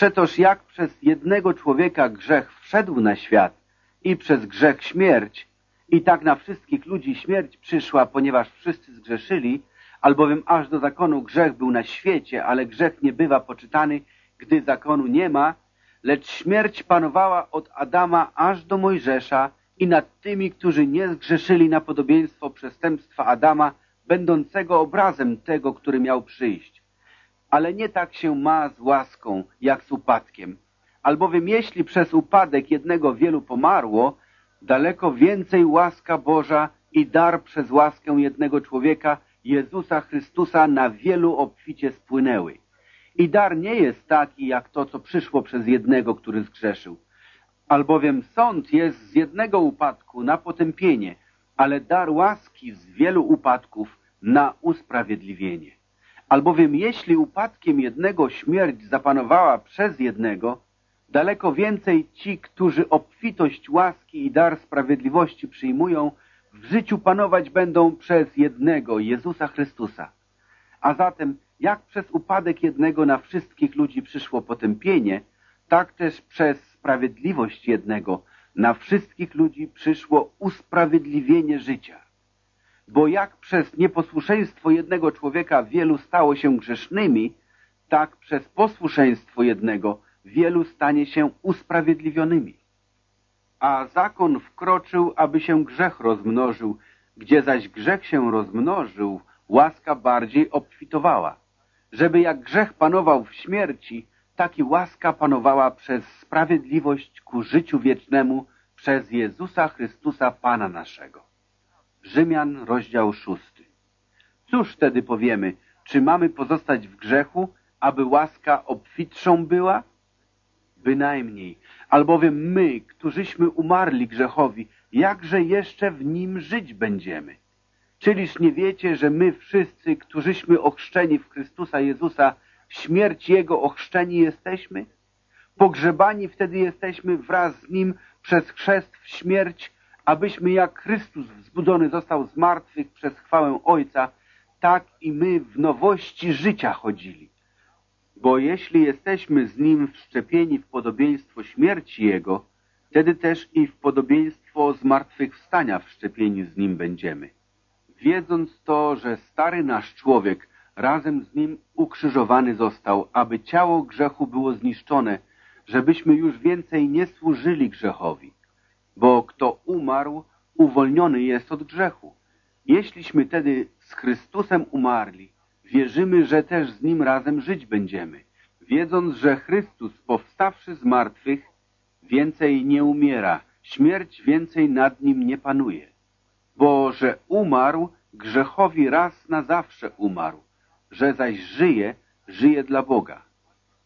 Przetoż jak przez jednego człowieka grzech wszedł na świat i przez grzech śmierć, i tak na wszystkich ludzi śmierć przyszła, ponieważ wszyscy zgrzeszyli, albowiem aż do zakonu grzech był na świecie, ale grzech nie bywa poczytany, gdy zakonu nie ma, lecz śmierć panowała od Adama aż do Mojżesza i nad tymi, którzy nie zgrzeszyli na podobieństwo przestępstwa Adama, będącego obrazem tego, który miał przyjść. Ale nie tak się ma z łaską, jak z upadkiem. Albowiem jeśli przez upadek jednego wielu pomarło, daleko więcej łaska Boża i dar przez łaskę jednego człowieka, Jezusa Chrystusa, na wielu obficie spłynęły. I dar nie jest taki, jak to, co przyszło przez jednego, który zgrzeszył. Albowiem sąd jest z jednego upadku na potępienie, ale dar łaski z wielu upadków na usprawiedliwienie. Albowiem jeśli upadkiem jednego śmierć zapanowała przez jednego, daleko więcej ci, którzy obfitość łaski i dar sprawiedliwości przyjmują, w życiu panować będą przez jednego, Jezusa Chrystusa. A zatem, jak przez upadek jednego na wszystkich ludzi przyszło potępienie, tak też przez sprawiedliwość jednego na wszystkich ludzi przyszło usprawiedliwienie życia. Bo jak przez nieposłuszeństwo jednego człowieka wielu stało się grzesznymi, tak przez posłuszeństwo jednego wielu stanie się usprawiedliwionymi. A zakon wkroczył, aby się grzech rozmnożył, gdzie zaś grzech się rozmnożył, łaska bardziej obfitowała, żeby jak grzech panował w śmierci, taki łaska panowała przez sprawiedliwość ku życiu wiecznemu przez Jezusa Chrystusa Pana naszego. Rzymian, rozdział szósty. Cóż wtedy powiemy? Czy mamy pozostać w grzechu, aby łaska obfitszą była? Bynajmniej, albowiem my, którzyśmy umarli grzechowi, jakże jeszcze w nim żyć będziemy? Czyliż nie wiecie, że my wszyscy, którzyśmy ochrzczeni w Chrystusa Jezusa, w śmierć Jego ochrzczeni jesteśmy? Pogrzebani wtedy jesteśmy wraz z Nim przez chrzest w śmierć, abyśmy jak Chrystus wzbudzony został z martwych przez chwałę Ojca, tak i my w nowości życia chodzili. Bo jeśli jesteśmy z Nim wszczepieni w podobieństwo śmierci Jego, wtedy też i w podobieństwo zmartwychwstania wszczepieni z Nim będziemy. Wiedząc to, że stary nasz człowiek razem z Nim ukrzyżowany został, aby ciało grzechu było zniszczone, żebyśmy już więcej nie służyli grzechowi. Bo kto umarł, uwolniony jest od grzechu. Jeśliśmy tedy z Chrystusem umarli, wierzymy, że też z Nim razem żyć będziemy, wiedząc, że Chrystus, powstawszy z martwych, więcej nie umiera, śmierć więcej nad Nim nie panuje. Bo że umarł, grzechowi raz na zawsze umarł, że zaś żyje, żyje dla Boga.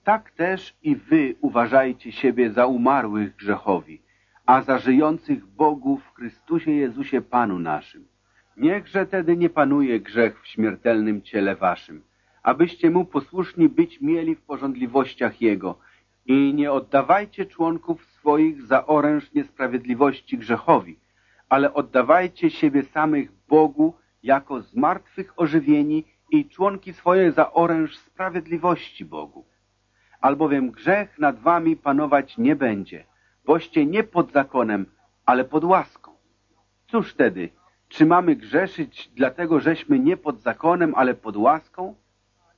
Tak też i wy uważajcie siebie za umarłych grzechowi, a za żyjących Bogu w Chrystusie Jezusie Panu naszym. Niechże tedy nie panuje grzech w śmiertelnym ciele waszym, abyście mu posłuszni być mieli w porządliwościach Jego i nie oddawajcie członków swoich za oręż niesprawiedliwości grzechowi, ale oddawajcie siebie samych Bogu jako zmartwych ożywieni i członki swoje za oręż sprawiedliwości Bogu. Albowiem grzech nad wami panować nie będzie, boście nie pod zakonem, ale pod łaską. Cóż wtedy, czy mamy grzeszyć dlatego, żeśmy nie pod zakonem, ale pod łaską?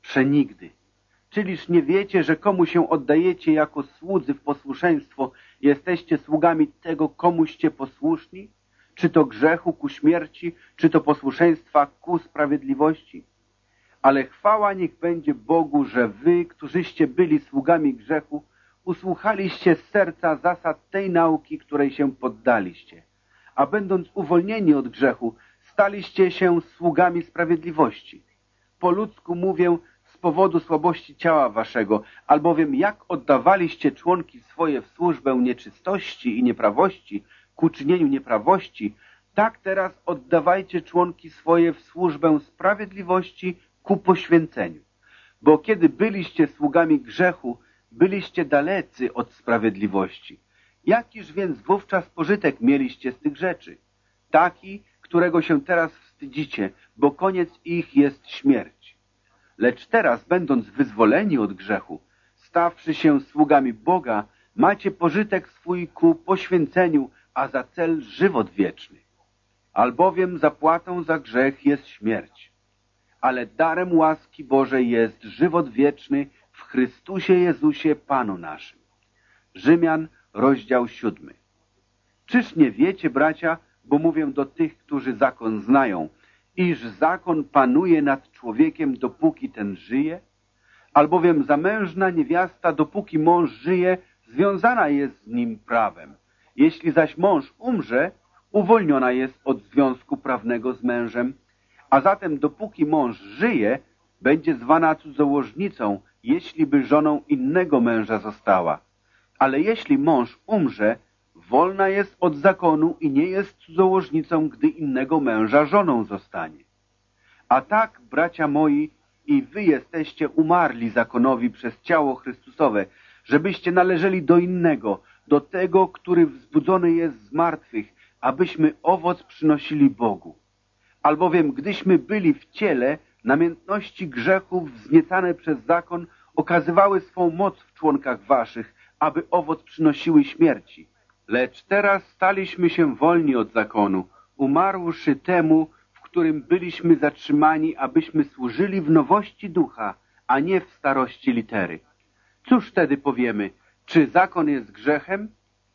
Przenigdy. Czyliż nie wiecie, że komu się oddajecie jako słudzy w posłuszeństwo, jesteście sługami tego, komuście posłuszni? Czy to grzechu ku śmierci, czy to posłuszeństwa ku sprawiedliwości? Ale chwała niech będzie Bogu, że wy, którzyście byli sługami grzechu, usłuchaliście z serca zasad tej nauki, której się poddaliście. A będąc uwolnieni od grzechu, staliście się sługami sprawiedliwości. Po ludzku mówię z powodu słabości ciała waszego, albowiem jak oddawaliście członki swoje w służbę nieczystości i nieprawości, ku czynieniu nieprawości, tak teraz oddawajcie członki swoje w służbę sprawiedliwości ku poświęceniu. Bo kiedy byliście sługami grzechu, byliście dalecy od sprawiedliwości. Jakiż więc wówczas pożytek mieliście z tych rzeczy? Taki, którego się teraz wstydzicie, bo koniec ich jest śmierć. Lecz teraz, będąc wyzwoleni od grzechu, stawszy się sługami Boga, macie pożytek swój ku poświęceniu, a za cel żywot wieczny. Albowiem zapłatą za grzech jest śmierć, ale darem łaski Bożej jest żywot wieczny w Chrystusie Jezusie Panu naszym. Rzymian, rozdział siódmy. Czyż nie wiecie, bracia, bo mówię do tych, którzy zakon znają, iż zakon panuje nad człowiekiem, dopóki ten żyje? Albowiem zamężna niewiasta, dopóki mąż żyje, związana jest z nim prawem. Jeśli zaś mąż umrze, uwolniona jest od związku prawnego z mężem, a zatem dopóki mąż żyje, będzie zwana cudzołożnicą, jeśli by żoną innego męża została. Ale jeśli mąż umrze, wolna jest od zakonu i nie jest cudzołożnicą, gdy innego męża żoną zostanie. A tak, bracia moi, i wy jesteście umarli zakonowi przez ciało Chrystusowe, żebyście należeli do innego, do tego, który wzbudzony jest z martwych, abyśmy owoc przynosili Bogu. Albowiem, gdyśmy byli w ciele, namiętności grzechów wzniecane przez zakon okazywały swą moc w członkach waszych, aby owoc przynosiły śmierci. Lecz teraz staliśmy się wolni od zakonu, umarłszy temu, w którym byliśmy zatrzymani, abyśmy służyli w nowości ducha, a nie w starości litery. Cóż wtedy powiemy? Czy zakon jest grzechem?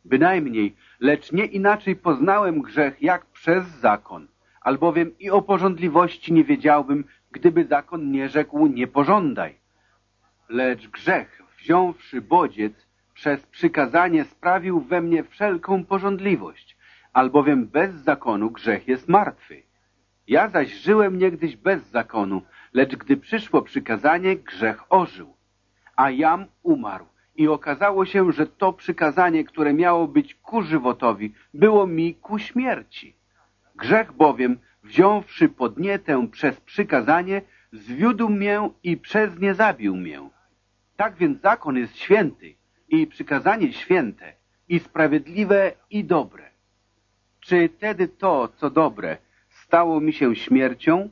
Bynajmniej, lecz nie inaczej poznałem grzech, jak przez zakon. Albowiem i o porządliwości nie wiedziałbym, gdyby zakon nie rzekł nie pożądaj. Lecz grzech, wziąwszy bodziec, przez przykazanie sprawił we mnie wszelką porządliwość, albowiem bez zakonu grzech jest martwy. Ja zaś żyłem niegdyś bez zakonu, lecz gdy przyszło przykazanie, grzech ożył. A jam umarł i okazało się, że to przykazanie, które miało być ku żywotowi, było mi ku śmierci. Grzech bowiem, wziąwszy podnietę przez przykazanie, zwiódł mię i przez nie zabił mię. Tak więc zakon jest święty i przykazanie święte i sprawiedliwe i dobre. Czy tedy to, co dobre, stało mi się śmiercią?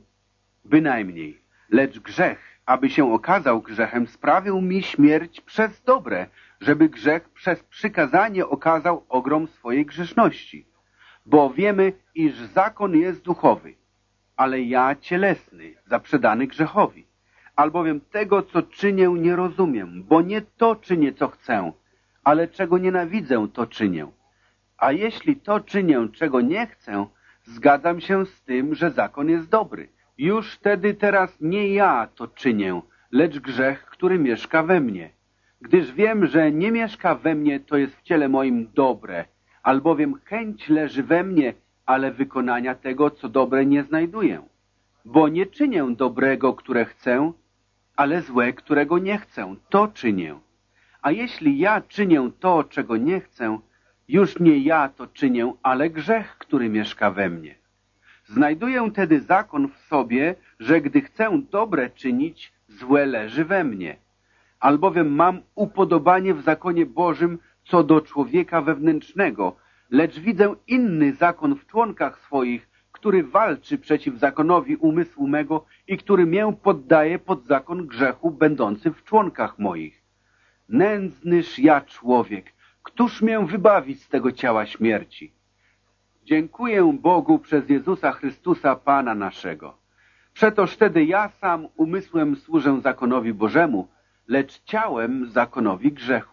Bynajmniej, lecz grzech, aby się okazał grzechem, sprawił mi śmierć przez dobre, żeby grzech przez przykazanie okazał ogrom swojej grzeszności. Bo wiemy, iż zakon jest duchowy, ale ja cielesny, zaprzedany grzechowi. Albowiem tego, co czynię, nie rozumiem, bo nie to czynię, co chcę, ale czego nienawidzę, to czynię. A jeśli to czynię, czego nie chcę, zgadzam się z tym, że zakon jest dobry. Już wtedy teraz nie ja to czynię, lecz grzech, który mieszka we mnie. Gdyż wiem, że nie mieszka we mnie, to jest w ciele moim dobre, albowiem chęć leży we mnie, ale wykonania tego, co dobre nie znajduję. Bo nie czynię dobrego, które chcę, ale złe, którego nie chcę, to czynię. A jeśli ja czynię to, czego nie chcę, już nie ja to czynię, ale grzech, który mieszka we mnie. Znajduję tedy zakon w sobie, że gdy chcę dobre czynić, złe leży we mnie. Albowiem mam upodobanie w zakonie Bożym co do człowieka wewnętrznego, lecz widzę inny zakon w członkach swoich, który walczy przeciw zakonowi umysłu mego i który mię poddaje pod zakon grzechu będący w członkach moich. Nędznyż ja człowiek, któż mię wybawi z tego ciała śmierci? Dziękuję Bogu przez Jezusa Chrystusa, Pana naszego. Przetoż wtedy ja sam umysłem służę zakonowi Bożemu, lecz ciałem zakonowi grzechu.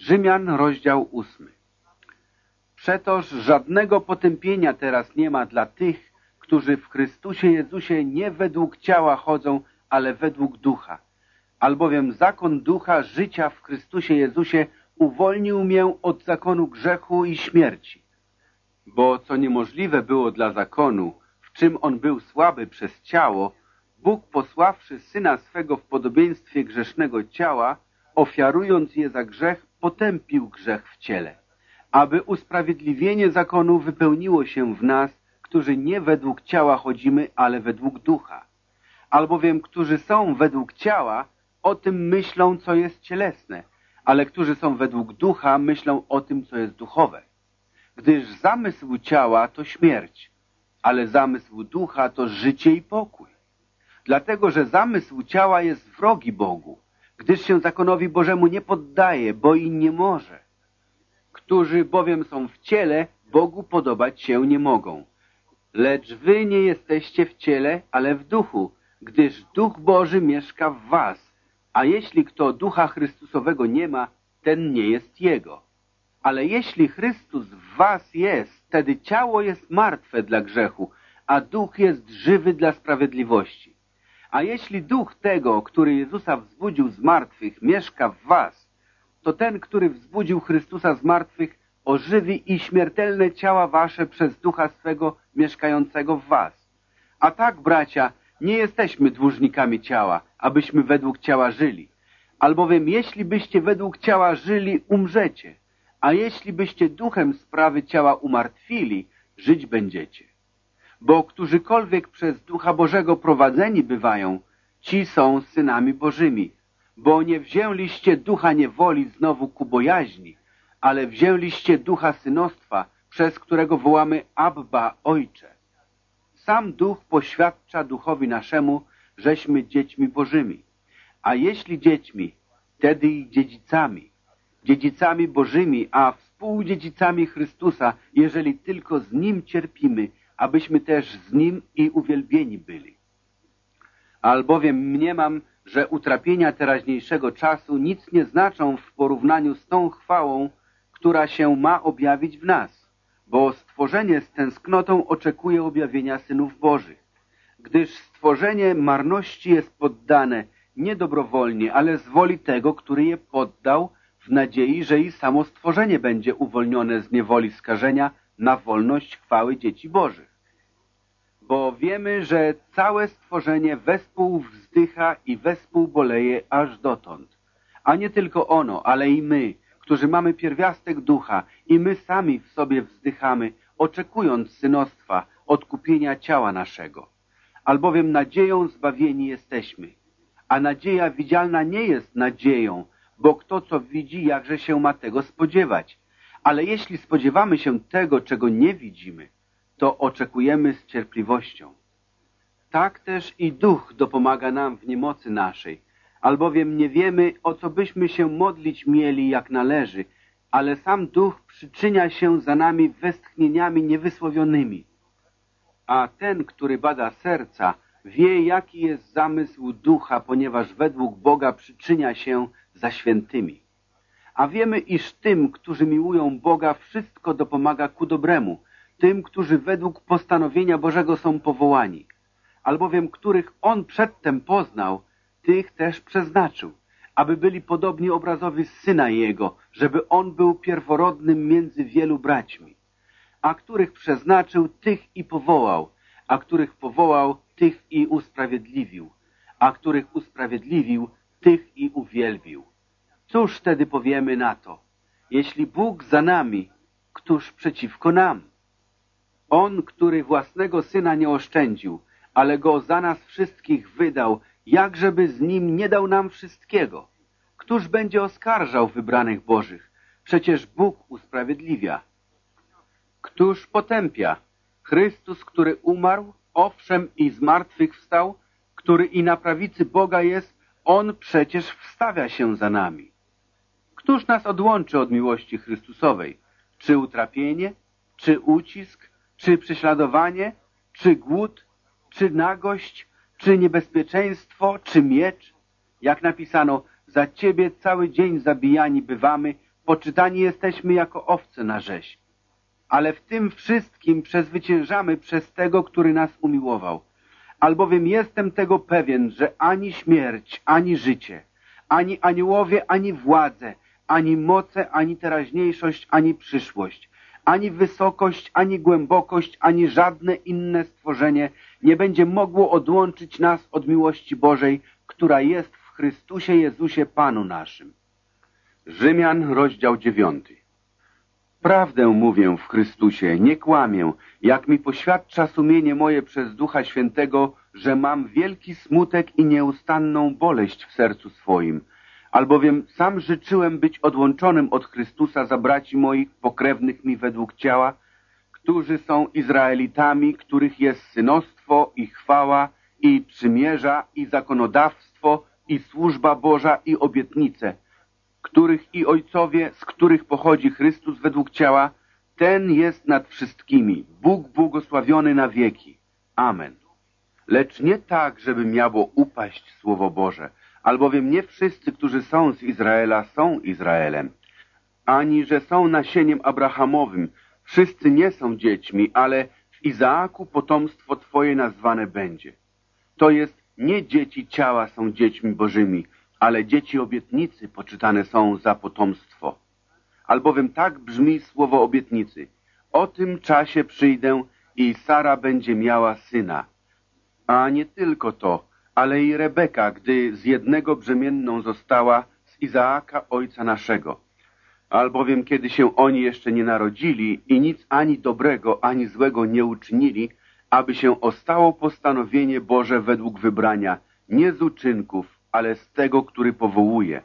Rzymian, rozdział ósmy. Przetoż żadnego potępienia teraz nie ma dla tych, którzy w Chrystusie Jezusie nie według ciała chodzą, ale według ducha. Albowiem zakon ducha życia w Chrystusie Jezusie uwolnił mię od zakonu grzechu i śmierci. Bo co niemożliwe było dla zakonu, w czym on był słaby przez ciało, Bóg posławszy Syna swego w podobieństwie grzesznego ciała, ofiarując je za grzech, potępił grzech w ciele, aby usprawiedliwienie zakonu wypełniło się w nas, którzy nie według ciała chodzimy, ale według ducha. Albowiem, którzy są według ciała, o tym myślą, co jest cielesne, ale którzy są według ducha, myślą o tym, co jest duchowe. Gdyż zamysł ciała to śmierć, ale zamysł ducha to życie i pokój. Dlatego, że zamysł ciała jest wrogi Bogu, gdyż się zakonowi Bożemu nie poddaje, bo i nie może. Którzy bowiem są w ciele, Bogu podobać się nie mogą. Lecz wy nie jesteście w ciele, ale w duchu, gdyż Duch Boży mieszka w was. A jeśli kto Ducha Chrystusowego nie ma, ten nie jest Jego. Ale jeśli Chrystus w was jest, wtedy ciało jest martwe dla grzechu, a duch jest żywy dla sprawiedliwości. A jeśli duch tego, który Jezusa wzbudził z martwych, mieszka w was, to ten, który wzbudził Chrystusa z martwych, ożywi i śmiertelne ciała wasze przez ducha swego mieszkającego w was. A tak, bracia, nie jesteśmy dłużnikami ciała, abyśmy według ciała żyli. Albowiem jeśli byście według ciała żyli, umrzecie. A jeśli byście duchem sprawy ciała umartwili, żyć będziecie. Bo którzykolwiek przez Ducha Bożego prowadzeni bywają, ci są synami Bożymi. Bo nie wzięliście ducha niewoli znowu ku bojaźni, ale wzięliście ducha synostwa, przez którego wołamy Abba, Ojcze. Sam duch poświadcza duchowi naszemu, żeśmy dziećmi Bożymi. A jeśli dziećmi, wtedy i dziedzicami, dziedzicami Bożymi, a współdziedzicami Chrystusa, jeżeli tylko z Nim cierpimy, abyśmy też z Nim i uwielbieni byli. Albowiem mniemam, że utrapienia teraźniejszego czasu nic nie znaczą w porównaniu z tą chwałą, która się ma objawić w nas, bo stworzenie z tęsknotą oczekuje objawienia synów Bożych, gdyż stworzenie marności jest poddane nie dobrowolnie, ale z woli tego, który je poddał, w nadziei, że i samo stworzenie będzie uwolnione z niewoli skażenia na wolność chwały dzieci Bożych. Bo wiemy, że całe stworzenie wespół wzdycha i wespół boleje aż dotąd. A nie tylko ono, ale i my, którzy mamy pierwiastek ducha i my sami w sobie wzdychamy, oczekując synostwa, odkupienia ciała naszego. Albowiem nadzieją zbawieni jesteśmy. A nadzieja widzialna nie jest nadzieją, bo kto co widzi, jakże się ma tego spodziewać. Ale jeśli spodziewamy się tego, czego nie widzimy, to oczekujemy z cierpliwością. Tak też i duch dopomaga nam w niemocy naszej, albowiem nie wiemy, o co byśmy się modlić mieli, jak należy, ale sam duch przyczynia się za nami westchnieniami niewysłowionymi. A ten, który bada serca, wie, jaki jest zamysł ducha, ponieważ według Boga przyczynia się za świętymi. A wiemy, iż tym, którzy miłują Boga, wszystko dopomaga ku dobremu, tym, którzy według postanowienia Bożego są powołani, albowiem których On przedtem poznał, tych też przeznaczył, aby byli podobni obrazowi Syna Jego, żeby On był pierworodnym między wielu braćmi. A których przeznaczył, tych i powołał, a których powołał, tych i usprawiedliwił, a których usprawiedliwił, tych i uwielbił. Cóż wtedy powiemy na to? Jeśli Bóg za nami, któż przeciwko nam? On, który własnego Syna nie oszczędził, ale Go za nas wszystkich wydał, jakżeby z Nim nie dał nam wszystkiego? Któż będzie oskarżał wybranych Bożych? Przecież Bóg usprawiedliwia. Któż potępia? Chrystus, który umarł, owszem i zmartwychwstał, który i na prawicy Boga jest, On przecież wstawia się za nami. Któż nas odłączy od miłości Chrystusowej? Czy utrapienie, czy ucisk, czy prześladowanie, czy głód, czy nagość, czy niebezpieczeństwo, czy miecz? Jak napisano, za Ciebie cały dzień zabijani bywamy, poczytani jesteśmy jako owce na rzeź. Ale w tym wszystkim przezwyciężamy przez Tego, który nas umiłował. Albowiem jestem tego pewien, że ani śmierć, ani życie, ani aniołowie, ani władze, ani moce, ani teraźniejszość, ani przyszłość, ani wysokość, ani głębokość, ani żadne inne stworzenie nie będzie mogło odłączyć nas od miłości Bożej, która jest w Chrystusie Jezusie Panu naszym. Rzymian, rozdział dziewiąty. Prawdę mówię w Chrystusie, nie kłamię, jak mi poświadcza sumienie moje przez Ducha Świętego, że mam wielki smutek i nieustanną boleść w sercu swoim, albowiem sam życzyłem być odłączonym od Chrystusa za braci moich pokrewnych mi według ciała, którzy są Izraelitami, których jest synostwo i chwała i przymierza i zakonodawstwo i służba Boża i obietnice, których i ojcowie, z których pochodzi Chrystus według ciała, ten jest nad wszystkimi, Bóg błogosławiony na wieki. Amen. Lecz nie tak, żeby miało upaść Słowo Boże, albowiem nie wszyscy, którzy są z Izraela, są Izraelem, ani że są nasieniem Abrahamowym. Wszyscy nie są dziećmi, ale w Izaaku potomstwo Twoje nazwane będzie. To jest nie dzieci ciała są dziećmi bożymi, ale dzieci obietnicy poczytane są za potomstwo. Albowiem tak brzmi słowo obietnicy. O tym czasie przyjdę i Sara będzie miała syna. A nie tylko to, ale i Rebeka, gdy z jednego brzemienną została z Izaaka ojca naszego. Albowiem kiedy się oni jeszcze nie narodzili i nic ani dobrego, ani złego nie uczynili, aby się ostało postanowienie Boże według wybrania, nie z uczynków, ale z tego, który powołuje.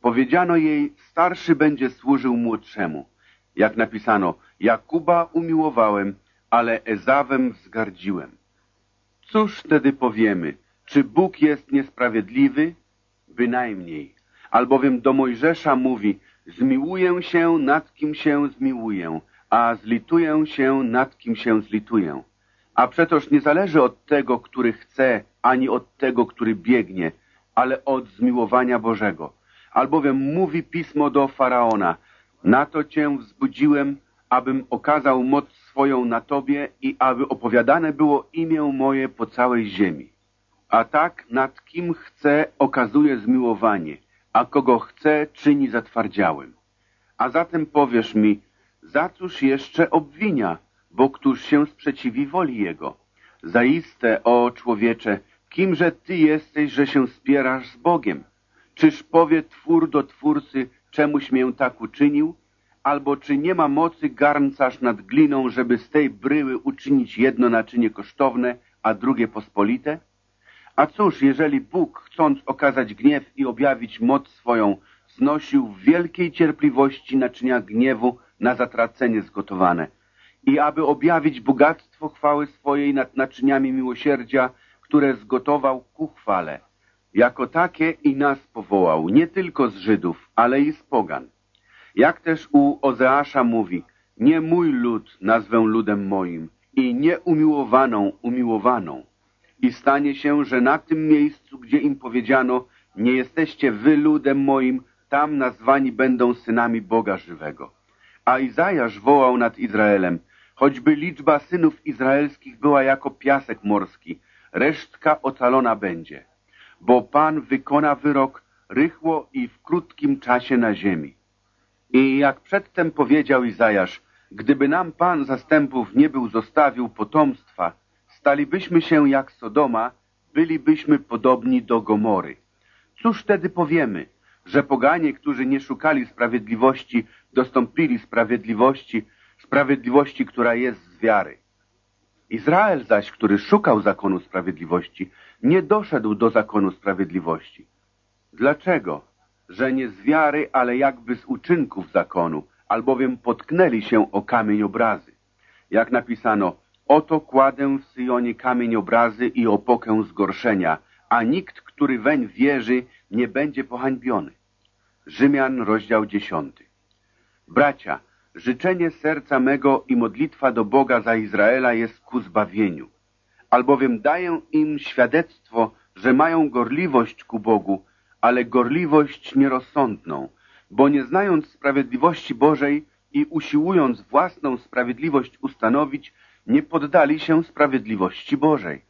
Powiedziano jej, starszy będzie służył młodszemu. Jak napisano, Jakuba umiłowałem, ale Ezawem wzgardziłem. Cóż wtedy powiemy? Czy Bóg jest niesprawiedliwy? Bynajmniej. Albowiem do Mojżesza mówi, zmiłuję się nad kim się zmiłuję, a zlituję się nad kim się zlituję. A przetoż nie zależy od tego, który chce, ani od tego, który biegnie, ale od zmiłowania Bożego. Albowiem mówi pismo do Faraona, na to cię wzbudziłem, abym okazał moc swoją na tobie i aby opowiadane było imię moje po całej ziemi. A tak nad kim chce okazuje zmiłowanie, a kogo chce czyni zatwardziałym. A zatem powiesz mi, za cóż jeszcze obwinia, bo któż się sprzeciwi woli Jego? Zaiste, o człowiecze, kimże Ty jesteś, że się spierasz z Bogiem? Czyż powie twór do twórcy, czemuś mię tak uczynił? Albo czy nie ma mocy garncarz nad gliną, żeby z tej bryły uczynić jedno naczynie kosztowne, a drugie pospolite? A cóż, jeżeli Bóg, chcąc okazać gniew i objawić moc swoją, znosił w wielkiej cierpliwości naczynia gniewu na zatracenie zgotowane, i aby objawić bogactwo chwały swojej nad naczyniami miłosierdzia, które zgotował ku chwale. Jako takie i nas powołał, nie tylko z Żydów, ale i z pogan. Jak też u Ozeasza mówi, nie mój lud nazwę ludem moim i nieumiłowaną umiłowaną. I stanie się, że na tym miejscu, gdzie im powiedziano, nie jesteście wy ludem moim, tam nazwani będą synami Boga żywego. A Izajasz wołał nad Izraelem, choćby liczba synów izraelskich była jako piasek morski, resztka ocalona będzie. Bo Pan wykona wyrok rychło i w krótkim czasie na ziemi. I jak przedtem powiedział Izajasz, gdyby nam Pan zastępów nie był zostawił potomstwa, stalibyśmy się jak Sodoma, bylibyśmy podobni do Gomory. Cóż wtedy powiemy? Że poganie, którzy nie szukali sprawiedliwości, dostąpili sprawiedliwości, sprawiedliwości, która jest z wiary. Izrael zaś, który szukał zakonu sprawiedliwości, nie doszedł do zakonu sprawiedliwości. Dlaczego? Że nie z wiary, ale jakby z uczynków zakonu, albowiem potknęli się o kamień obrazy. Jak napisano, oto kładę w Syjonie kamień obrazy i opokę zgorszenia, a nikt, który weń wierzy, nie będzie pohańbiony. Rzymian, rozdział dziesiąty. Bracia, życzenie serca mego i modlitwa do Boga za Izraela jest ku zbawieniu. Albowiem daję im świadectwo, że mają gorliwość ku Bogu, ale gorliwość nierozsądną, bo nie znając sprawiedliwości Bożej i usiłując własną sprawiedliwość ustanowić, nie poddali się sprawiedliwości Bożej.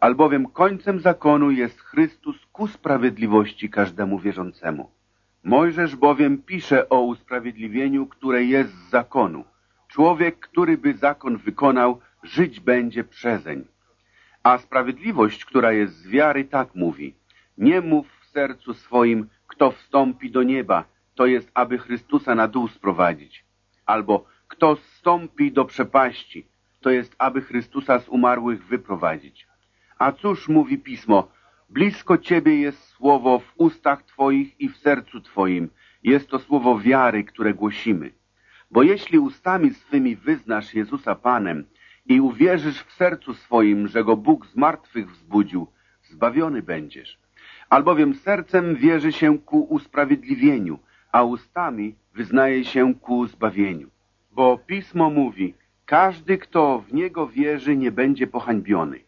Albowiem końcem zakonu jest Chrystus ku sprawiedliwości każdemu wierzącemu. Mojżesz bowiem pisze o usprawiedliwieniu, które jest z zakonu. Człowiek, który by zakon wykonał, żyć będzie przezeń. A sprawiedliwość, która jest z wiary, tak mówi. Nie mów w sercu swoim, kto wstąpi do nieba, to jest, aby Chrystusa na dół sprowadzić. Albo kto wstąpi do przepaści, to jest, aby Chrystusa z umarłych wyprowadzić. A cóż mówi Pismo? Blisko Ciebie jest słowo w ustach Twoich i w sercu Twoim. Jest to słowo wiary, które głosimy. Bo jeśli ustami swymi wyznasz Jezusa Panem i uwierzysz w sercu swoim, że Go Bóg z martwych wzbudził, zbawiony będziesz. Albowiem sercem wierzy się ku usprawiedliwieniu, a ustami wyznaje się ku zbawieniu. Bo Pismo mówi, każdy, kto w Niego wierzy, nie będzie pohańbiony.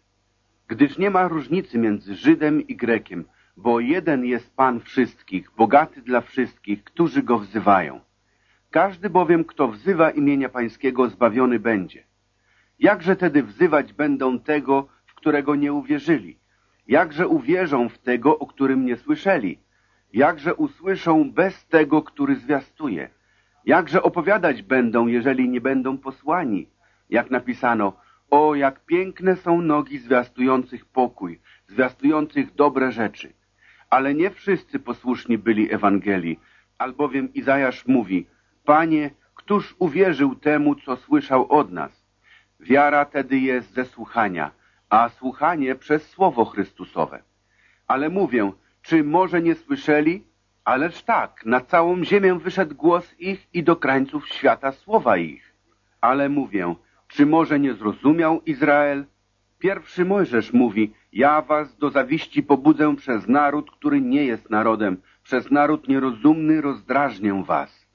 Gdyż nie ma różnicy między Żydem i Grekiem, bo jeden jest Pan wszystkich, bogaty dla wszystkich, którzy Go wzywają. Każdy bowiem, kto wzywa imienia Pańskiego, zbawiony będzie. Jakże tedy wzywać będą tego, w którego nie uwierzyli? Jakże uwierzą w tego, o którym nie słyszeli? Jakże usłyszą bez tego, który zwiastuje? Jakże opowiadać będą, jeżeli nie będą posłani? Jak napisano, o, jak piękne są nogi zwiastujących pokój, zwiastujących dobre rzeczy. Ale nie wszyscy posłuszni byli Ewangelii, albowiem Izajasz mówi, Panie, któż uwierzył temu, co słyszał od nas? Wiara tedy jest ze słuchania, a słuchanie przez Słowo Chrystusowe. Ale mówię, czy może nie słyszeli? Ależ tak, na całą ziemię wyszedł głos ich i do krańców świata słowa ich. Ale mówię, czy może nie zrozumiał Izrael? Pierwszy Mojżesz mówi, ja was do zawiści pobudzę przez naród, który nie jest narodem, przez naród nierozumny rozdrażnię was.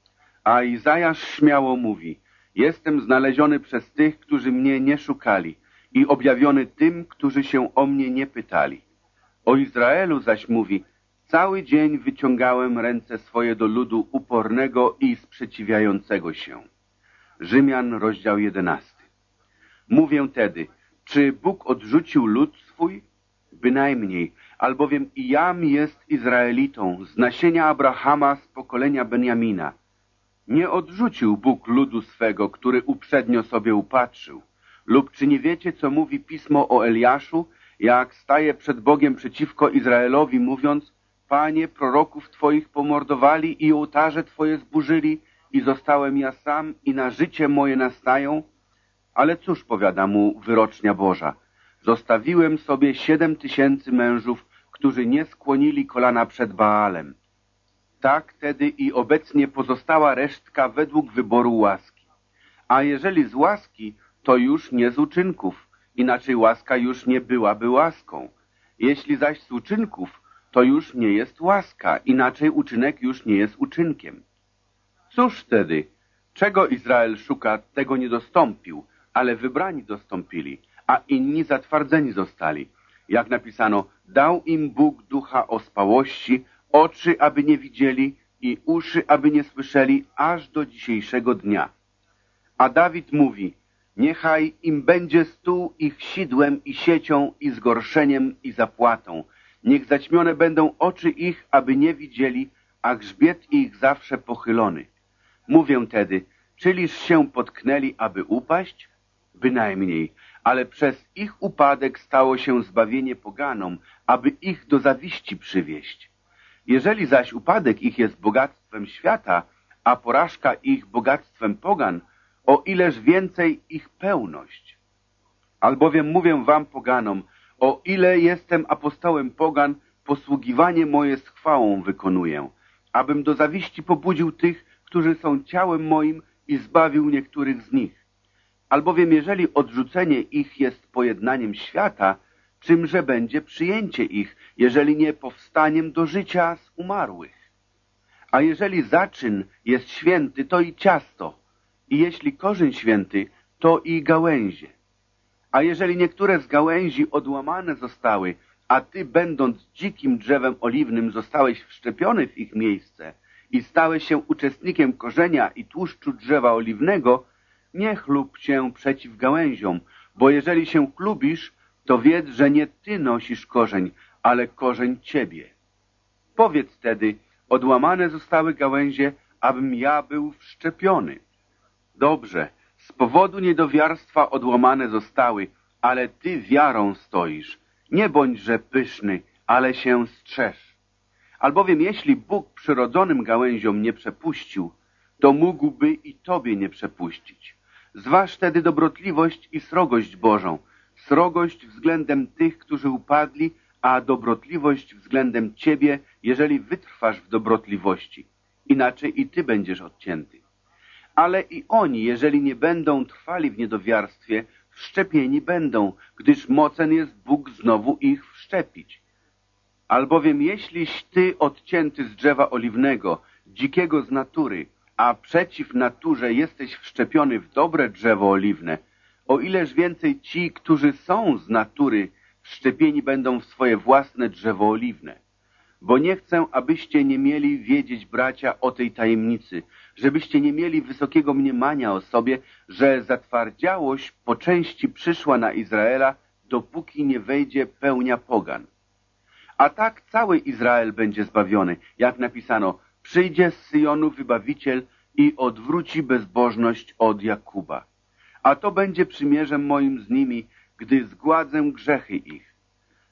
A Izajasz śmiało mówi, jestem znaleziony przez tych, którzy mnie nie szukali i objawiony tym, którzy się o mnie nie pytali. O Izraelu zaś mówi, cały dzień wyciągałem ręce swoje do ludu upornego i sprzeciwiającego się. Rzymian, rozdział jedenasty. Mówię tedy, czy Bóg odrzucił lud swój? Bynajmniej, albowiem i jam jest Izraelitą z nasienia Abrahama z pokolenia Benjamina. Nie odrzucił Bóg ludu swego, który uprzednio sobie upatrzył. Lub czy nie wiecie, co mówi pismo o Eliaszu, jak staje przed Bogiem przeciwko Izraelowi, mówiąc, Panie, proroków Twoich pomordowali i ołtarze Twoje zburzyli i zostałem ja sam i na życie moje nastają? Ale cóż, powiada mu wyrocznia Boża, zostawiłem sobie siedem tysięcy mężów, którzy nie skłonili kolana przed Baalem. Tak tedy i obecnie pozostała resztka według wyboru łaski. A jeżeli z łaski, to już nie z uczynków, inaczej łaska już nie byłaby łaską. Jeśli zaś z uczynków, to już nie jest łaska, inaczej uczynek już nie jest uczynkiem. Cóż wtedy? Czego Izrael szuka, tego nie dostąpił, ale wybrani dostąpili, a inni zatwardzeni zostali. Jak napisano, dał im Bóg ducha ospałości, oczy, aby nie widzieli i uszy, aby nie słyszeli, aż do dzisiejszego dnia. A Dawid mówi, niechaj im będzie stół ich sidłem i siecią i zgorszeniem i zapłatą. Niech zaćmione będą oczy ich, aby nie widzieli, a grzbiet ich zawsze pochylony. Mówię tedy, czyliż się potknęli, aby upaść? Bynajmniej, ale przez ich upadek stało się zbawienie poganom, aby ich do zawiści przywieść. Jeżeli zaś upadek ich jest bogactwem świata, a porażka ich bogactwem pogan, o ileż więcej ich pełność. Albowiem mówię wam poganom, o ile jestem apostołem pogan, posługiwanie moje z chwałą wykonuję, abym do zawiści pobudził tych, którzy są ciałem moim i zbawił niektórych z nich. Albowiem jeżeli odrzucenie ich jest pojednaniem świata, czymże będzie przyjęcie ich, jeżeli nie powstaniem do życia z umarłych? A jeżeli zaczyn jest święty, to i ciasto, i jeśli korzeń święty, to i gałęzie. A jeżeli niektóre z gałęzi odłamane zostały, a ty, będąc dzikim drzewem oliwnym, zostałeś wszczepiony w ich miejsce i stałeś się uczestnikiem korzenia i tłuszczu drzewa oliwnego, nie chlub się przeciw gałęziom, bo jeżeli się chlubisz, to wiedz, że nie ty nosisz korzeń, ale korzeń ciebie. Powiedz tedy, odłamane zostały gałęzie, abym ja był wszczepiony. Dobrze, z powodu niedowiarstwa odłamane zostały, ale ty wiarą stoisz. Nie bądźże pyszny, ale się strzeż. Albowiem jeśli Bóg przyrodzonym gałęziom nie przepuścił, to mógłby i tobie nie przepuścić. Zważ tedy dobrotliwość i srogość Bożą, srogość względem tych, którzy upadli, a dobrotliwość względem ciebie, jeżeli wytrwasz w dobrotliwości. Inaczej i ty będziesz odcięty. Ale i oni, jeżeli nie będą trwali w niedowiarstwie, wszczepieni będą, gdyż mocen jest Bóg znowu ich wszczepić. Albowiem jeśliś ty odcięty z drzewa oliwnego, dzikiego z natury, a przeciw naturze jesteś wszczepiony w dobre drzewo oliwne, o ileż więcej ci, którzy są z natury, wszczepieni będą w swoje własne drzewo oliwne. Bo nie chcę, abyście nie mieli wiedzieć, bracia, o tej tajemnicy, żebyście nie mieli wysokiego mniemania o sobie, że zatwardziałość po części przyszła na Izraela, dopóki nie wejdzie pełnia pogan. A tak cały Izrael będzie zbawiony, jak napisano, przyjdzie z Syjonu wybawiciel i odwróci bezbożność od Jakuba. A to będzie przymierzem moim z nimi, gdy zgładzę grzechy ich.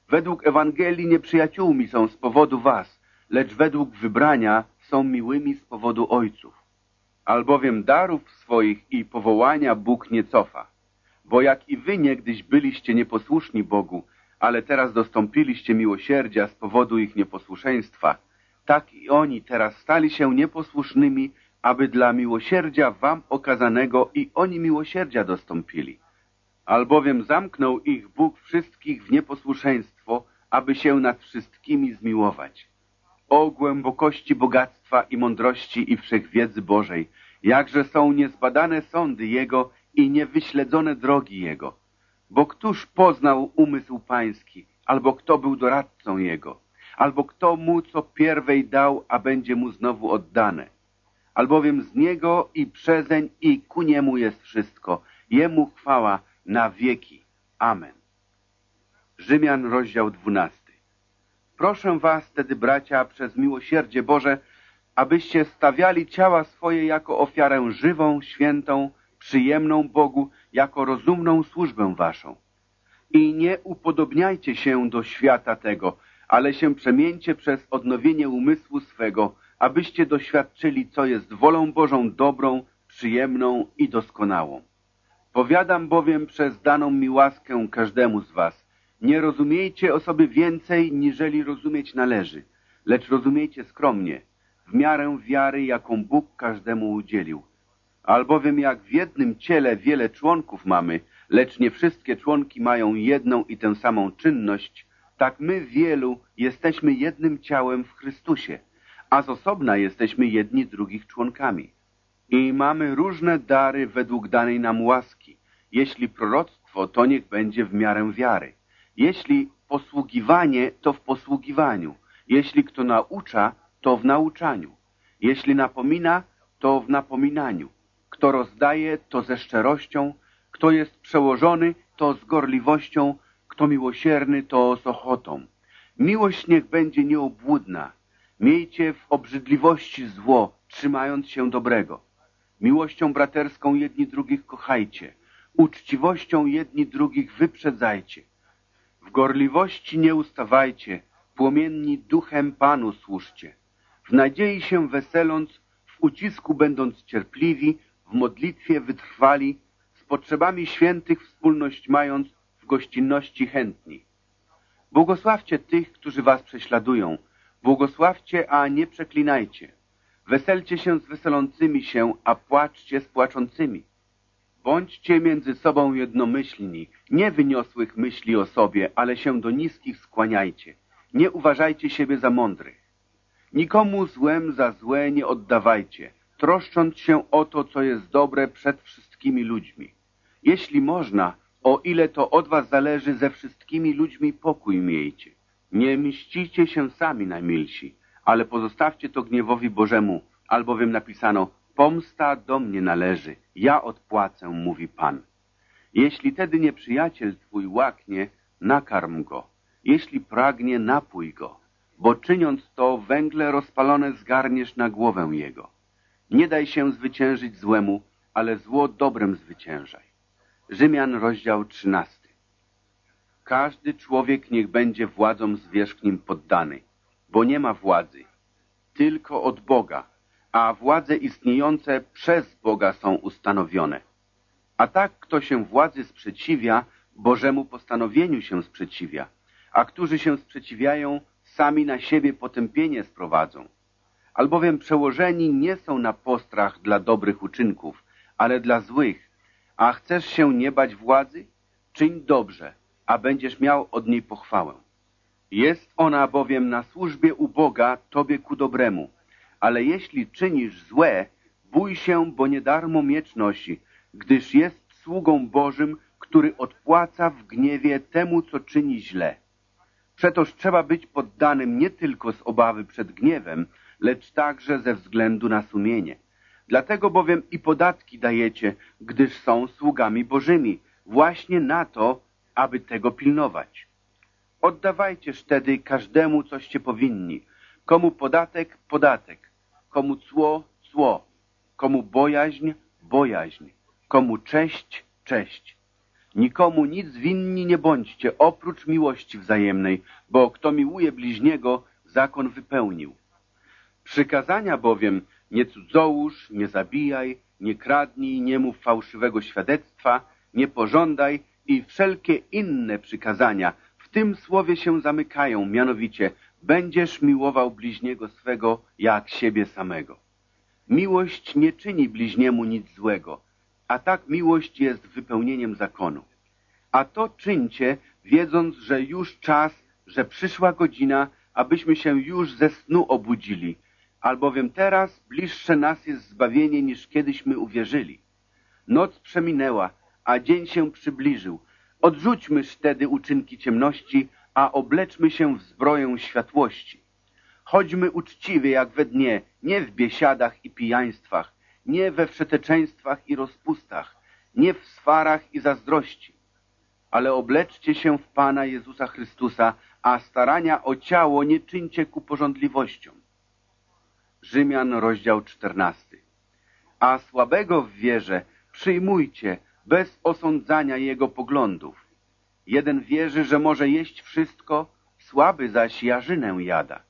Według Ewangelii nieprzyjaciółmi są z powodu was, lecz według wybrania są miłymi z powodu ojców. Albowiem darów swoich i powołania Bóg nie cofa. Bo jak i wy niegdyś byliście nieposłuszni Bogu, ale teraz dostąpiliście miłosierdzia z powodu ich nieposłuszeństwa, tak i oni teraz stali się nieposłusznymi, aby dla miłosierdzia wam okazanego i oni miłosierdzia dostąpili. Albowiem zamknął ich Bóg wszystkich w nieposłuszeństwo, aby się nad wszystkimi zmiłować. O głębokości bogactwa i mądrości i wszechwiedzy Bożej, jakże są niezbadane sądy Jego i niewyśledzone drogi Jego. Bo któż poznał umysł pański, albo kto był doradcą Jego, albo kto mu co pierwej dał, a będzie mu znowu oddane. Albowiem z Niego i przezeń i ku Niemu jest wszystko. Jemu chwała na wieki. Amen. Rzymian, rozdział dwunasty. Proszę was tedy, bracia, przez miłosierdzie Boże, abyście stawiali ciała swoje jako ofiarę żywą, świętą, przyjemną Bogu, jako rozumną służbę waszą. I nie upodobniajcie się do świata tego, ale się przemieńcie przez odnowienie umysłu swego, abyście doświadczyli, co jest wolą Bożą dobrą, przyjemną i doskonałą. Powiadam bowiem przez daną mi łaskę każdemu z was, nie rozumiejcie o sobie więcej, niżeli rozumieć należy, lecz rozumiejcie skromnie, w miarę wiary, jaką Bóg każdemu udzielił. Albowiem jak w jednym ciele wiele członków mamy, lecz nie wszystkie członki mają jedną i tę samą czynność, tak my wielu jesteśmy jednym ciałem w Chrystusie, a z osobna jesteśmy jedni drugich członkami. I mamy różne dary według danej nam łaski. Jeśli proroctwo, to niech będzie w miarę wiary. Jeśli posługiwanie, to w posługiwaniu. Jeśli kto naucza, to w nauczaniu. Jeśli napomina, to w napominaniu. Kto rozdaje, to ze szczerością. Kto jest przełożony, to z gorliwością. Kto miłosierny, to z ochotą. Miłość niech będzie nieobłudna. Miejcie w obrzydliwości zło, trzymając się dobrego. Miłością braterską jedni drugich kochajcie. Uczciwością jedni drugich wyprzedzajcie. W gorliwości nie ustawajcie, płomienni duchem Panu służcie. W nadziei się weseląc, w ucisku będąc cierpliwi, w modlitwie wytrwali, z potrzebami świętych wspólność mając, w gościnności chętni. Błogosławcie tych, którzy was prześladują. Błogosławcie, a nie przeklinajcie. Weselcie się z weselącymi się, a płaczcie z płaczącymi. Bądźcie między sobą jednomyślni, nie wyniosłych myśli o sobie, ale się do niskich skłaniajcie. Nie uważajcie siebie za mądrych. Nikomu złem za złe nie oddawajcie, troszcząc się o to, co jest dobre przed wszystkimi ludźmi. Jeśli można, o ile to od was zależy, ze wszystkimi ludźmi pokój miejcie. Nie mścicie się sami najmilsi, ale pozostawcie to gniewowi Bożemu, albowiem napisano, pomsta do mnie należy, ja odpłacę, mówi Pan. Jeśli tedy nieprzyjaciel twój łaknie, nakarm go. Jeśli pragnie, napój go, bo czyniąc to, węgle rozpalone zgarniesz na głowę jego. Nie daj się zwyciężyć złemu, ale zło dobrem zwyciężaj. Rzymian, rozdział trzynasty. Każdy człowiek niech będzie władzom zwierzchnim poddany, bo nie ma władzy, tylko od Boga, a władze istniejące przez Boga są ustanowione. A tak, kto się władzy sprzeciwia, Bożemu postanowieniu się sprzeciwia, a którzy się sprzeciwiają, sami na siebie potępienie sprowadzą. Albowiem przełożeni nie są na postrach dla dobrych uczynków, ale dla złych. A chcesz się nie bać władzy? Czyń dobrze, a będziesz miał od niej pochwałę. Jest ona bowiem na służbie u Boga Tobie ku dobremu. Ale jeśli czynisz złe, bój się, bo nie darmo miecz nosi, gdyż jest sługą Bożym, który odpłaca w gniewie temu, co czyni źle. Przetoż trzeba być poddanym nie tylko z obawy przed gniewem, lecz także ze względu na sumienie. Dlatego bowiem i podatki dajecie, gdyż są sługami Bożymi, właśnie na to, aby tego pilnować. Oddawajcież wtedy każdemu, coście powinni. Komu podatek, podatek. Komu cło, cło. Komu bojaźń, bojaźń. Komu cześć, cześć. Nikomu nic winni nie bądźcie, oprócz miłości wzajemnej, bo kto miłuje bliźniego, zakon wypełnił. Przykazania bowiem nie cudzołóż, nie zabijaj, nie kradnij, nie mów fałszywego świadectwa, nie pożądaj i wszelkie inne przykazania w tym słowie się zamykają, mianowicie będziesz miłował bliźniego swego jak siebie samego. Miłość nie czyni bliźniemu nic złego, a tak miłość jest wypełnieniem zakonu. A to czyńcie, wiedząc, że już czas, że przyszła godzina, abyśmy się już ze snu obudzili, albowiem teraz bliższe nas jest zbawienie niż kiedyśmy uwierzyli. Noc przeminęła, a dzień się przybliżył. Odrzućmy wtedy uczynki ciemności, a obleczmy się w zbroję światłości. Chodźmy uczciwie jak we dnie, nie w biesiadach i pijaństwach, nie we wszeteczeństwach i rozpustach, nie w swarach i zazdrości, ale obleczcie się w Pana Jezusa Chrystusa, a starania o ciało nie czyńcie ku porządliwościom. Rzymian, rozdział 14. A słabego w wierze przyjmujcie bez osądzania jego poglądów. Jeden wierzy, że może jeść wszystko, słaby zaś jarzynę jada.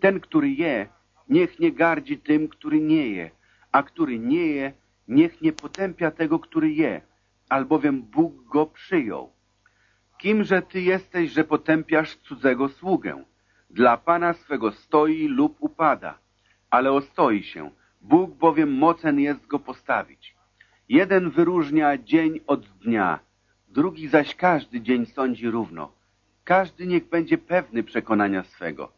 Ten, który je, niech nie gardzi tym, który nie je, a który nie je, niech nie potępia tego, który je, albowiem Bóg go przyjął. Kimże ty jesteś, że potępiasz cudzego sługę? Dla Pana swego stoi lub upada, ale ostoi się. Bóg bowiem mocen jest go postawić. Jeden wyróżnia dzień od dnia, drugi zaś każdy dzień sądzi równo. Każdy niech będzie pewny przekonania swego.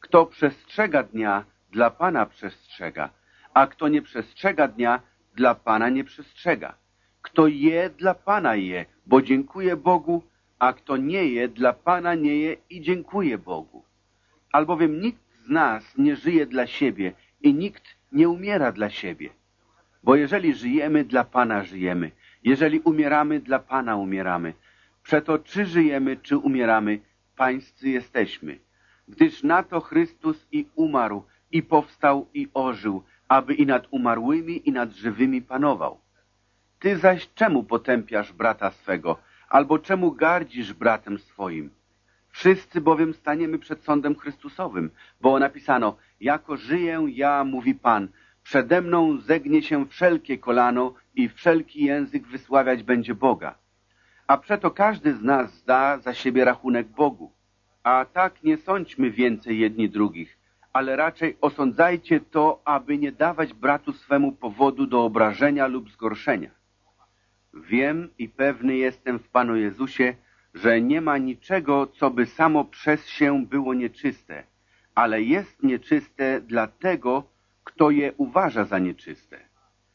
Kto przestrzega dnia, dla Pana przestrzega, a kto nie przestrzega dnia, dla Pana nie przestrzega. Kto je, dla Pana je, bo dziękuję Bogu, a kto nie je, dla Pana nie je i dziękuję Bogu. Albowiem nikt z nas nie żyje dla siebie i nikt nie umiera dla siebie. Bo jeżeli żyjemy, dla Pana żyjemy. Jeżeli umieramy, dla Pana umieramy. Przeto czy żyjemy, czy umieramy, pańscy jesteśmy. Gdyż na to Chrystus i umarł, i powstał, i ożył, aby i nad umarłymi, i nad żywymi panował. Ty zaś czemu potępiasz brata swego, albo czemu gardzisz bratem swoim? Wszyscy bowiem staniemy przed sądem Chrystusowym, bo napisano, jako żyję ja, mówi Pan, Przede mną zegnie się wszelkie kolano i wszelki język wysławiać będzie Boga. A przeto każdy z nas zda za siebie rachunek Bogu. A tak nie sądźmy więcej jedni drugich, ale raczej osądzajcie to, aby nie dawać bratu swemu powodu do obrażenia lub zgorszenia. Wiem i pewny jestem w Panu Jezusie, że nie ma niczego, co by samo przez się było nieczyste, ale jest nieczyste dlatego, kto je uważa za nieczyste.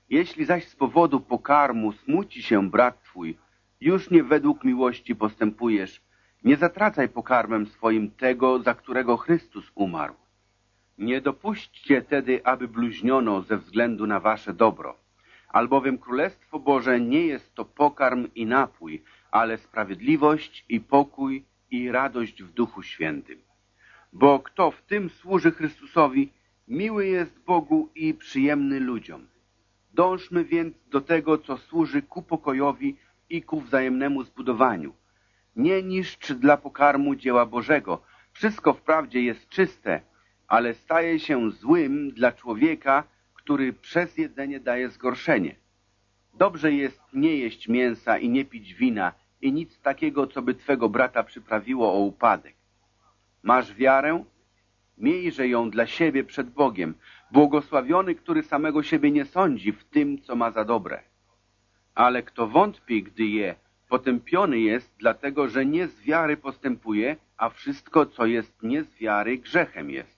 Jeśli zaś z powodu pokarmu smuci się brat twój, już nie według miłości postępujesz, nie zatracaj pokarmem swoim tego, za którego Chrystus umarł. Nie dopuśćcie tedy, aby bluźniono ze względu na wasze dobro, albowiem Królestwo Boże nie jest to pokarm i napój, ale sprawiedliwość i pokój i radość w Duchu Świętym. Bo kto w tym służy Chrystusowi, Miły jest Bogu i przyjemny ludziom. Dążmy więc do tego, co służy ku pokojowi i ku wzajemnemu zbudowaniu. Nie niszcz dla pokarmu dzieła Bożego. Wszystko wprawdzie jest czyste, ale staje się złym dla człowieka, który przez jedzenie daje zgorszenie. Dobrze jest nie jeść mięsa i nie pić wina i nic takiego, co by twego brata przyprawiło o upadek. Masz wiarę? Miejże ją dla siebie przed Bogiem. Błogosławiony, który samego siebie nie sądzi w tym, co ma za dobre. Ale kto wątpi, gdy je, Potępiony jest, dlatego że nie z wiary postępuje, a wszystko, co jest nie z wiary, grzechem jest.